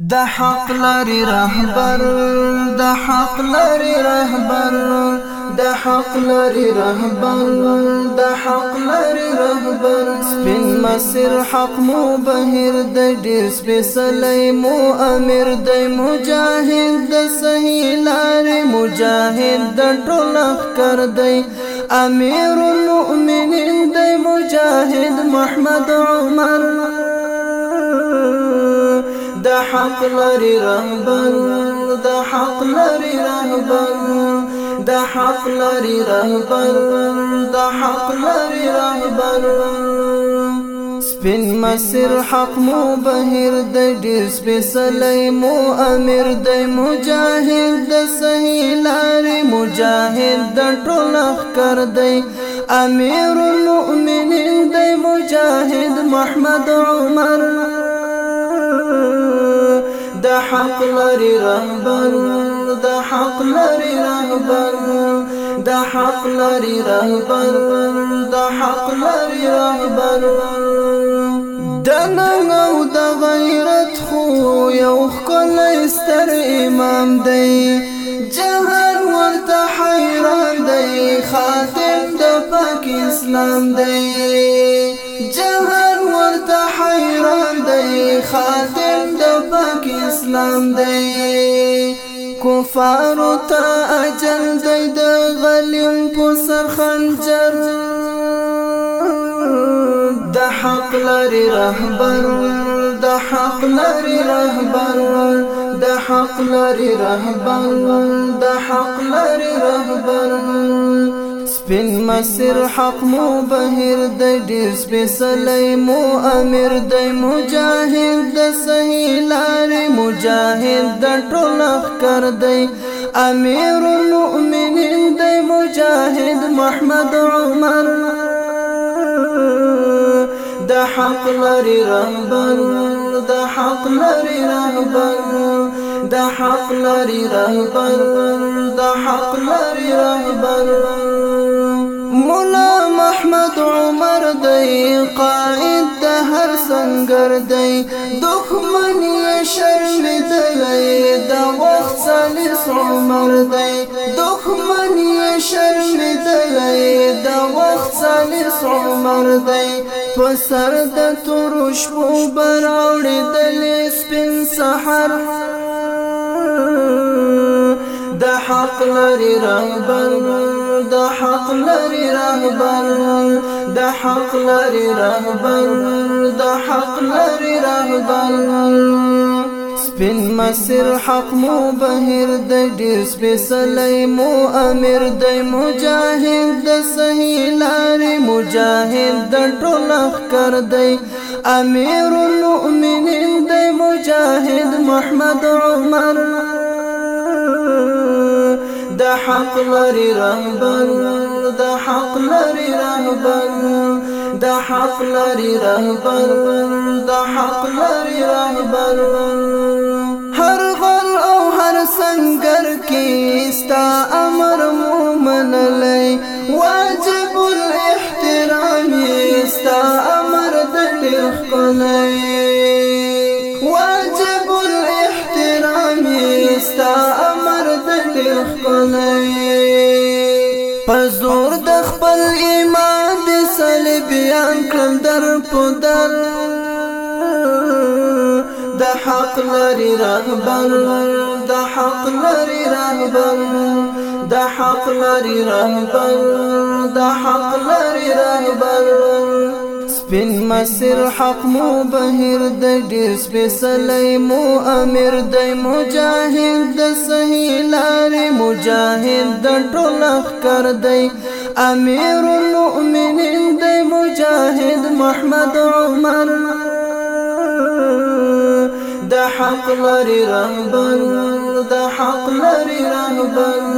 د حق لري رهبر د حق لري رهبر د حق لري رهبر د حق لري رهبر سپین مسیر حق مو بهر د ډیر سپیڅلی مو امیر د مجاهد د صحیح لارې مجاهد د ټول کر دی امیر المؤمنین د مجاهد محمد عمر د حق لري رهبر د حق لري رهبر د حق لري رهبر د حق لري رهبر سپین مسیر حق مو بهر د ډیر سپیسلې مو امير د مجاهد د صحیح مجاهد د ټول کر دی امیر المؤمنین د مجاهد محمد عمر حق لري رهبر دا حق لري رهبر دا حق لري رهبر دا حق لري رهبر دا نن او غیرت خو یو خل استر امام دی جهان ورته حیران دی خاتم د پاک اسلام دی جهان ورته حیران دی خاتم اسلام دی کفارو ته اجل دی د غلیم په سر خنجر د حق لري رهبر د حق لري رهبر د حق لري رهبر د حق لري رهبر سپین مسیر حق مو بهر د ډیر سپیسلی مو امیر د مجاهد د صحیح لارې مجاهد د ټول کر دی امیر المؤمنین د مجاهد محمد عمر د حق لري رهبر د حق لري رهبر د حق لري رهبر د حق لري رهبر سنگر دی دخمنی شرم دی دا وقت سالیس عمر دی دخمنی شرم دی دا وقت سالیس عمر دی پسر دا تروش بو براوڑی دلی سپین سحر د حق لري رهبر د حق لري رهبر د حق لري رهبر د حق لري رهبر سپین مسیر حق مو بهر د ډیر سپیسلی مو امیر د مجاهد د صحیح لارې مجاهد د ټول کر دی امیر المؤمنین د مجاهد محمد عمر د حق لري رهبر د حق لري رهبر د حق لري رهبر د حق لري رهبر هر غر او هر سنگر کی استا امر مومن لئی ډېر خلای پزور د خپل ایمان د صلیبيان کړم در پدر د حق لري رغبر د حق لري رغبر د حق لري رغبر د حق لري رغبر سپین مسیر حق مو بهر د ډیر سپیسلی مو امیر د مجاهد د صحیح لارې مجاهد د ټول اخکر دی امیر المؤمنین د مجاهد محمد عمر د حق لري رهبر د حق لري رهبر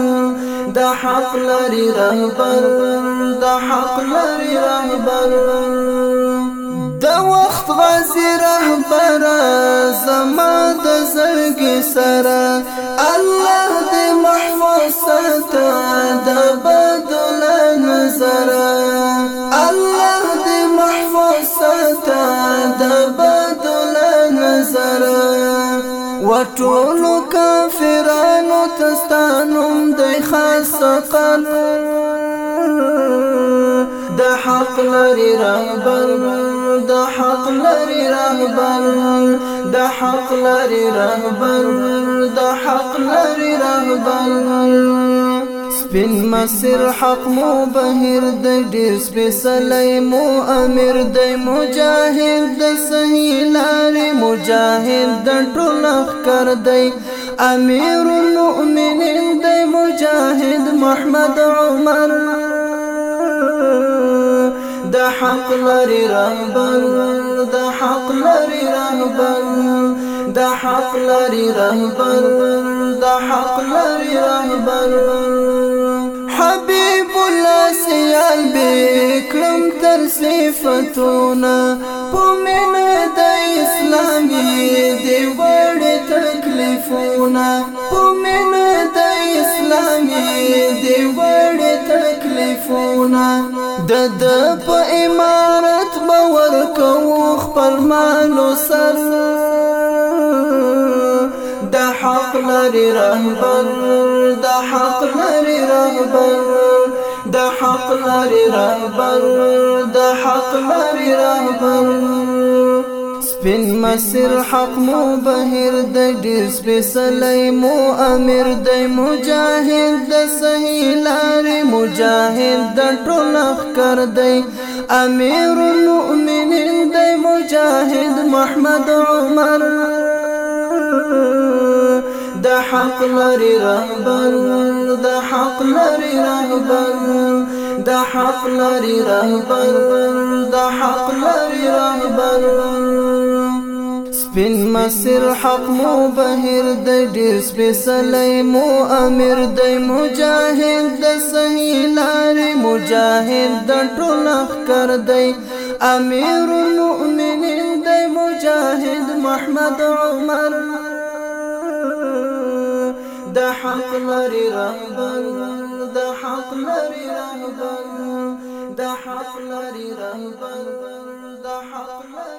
د حق لري رهبر د حق لري رهبر غازي غازی رهبر زما د زړګي سره الله دې محفوظ ساته د بدل نظر الله دې محفوظ ساته د بدل نظر وټولو کافرانو تستانم د خاص قانون د حق لري رهبر حق لري رهبر د حق لري رهبر د حق لري رهبر سپین مسیر حق مو بهر د ډیر سپیسلی مو امیر د مجاهد د صحیح لارې مجاهد د ټول کر دی امیر المؤمنین د مجاهد محمد عمر دا حق لري رهبر دا حق لري رهبر دا حق لري رهبر دا حق لري رهبر حبيب الله بكرم تر صفاتونه پمن د اسلامي دی وړ تکلیفونه تعرفونا د د په امارت باور کوو خپل مالو سر د حق لري رهبر د حق لري رهبر د حق لري رهبر د حق لري رهبر سپین مسیر حق مو بهر د ډیر سپیسلې مو امیر د مجاهد د صحیح مجاهد د ټول اخکر دی امیر المؤمنین دی مجاهد محمد عمر د حق لري رهبر د حق لري رهبر د حق لري رهبر د حق لري رهبر سپین مسیر حق مو بهر د ډیر سپیسلی مو امیر د مجاهد د صحیح لارې مجاهد د ټول اخکر دی امیر المؤمنین د مجاهد محمد عمر د حق لري رهبر د حق لري رهبر د حق لري رهبر د حق لري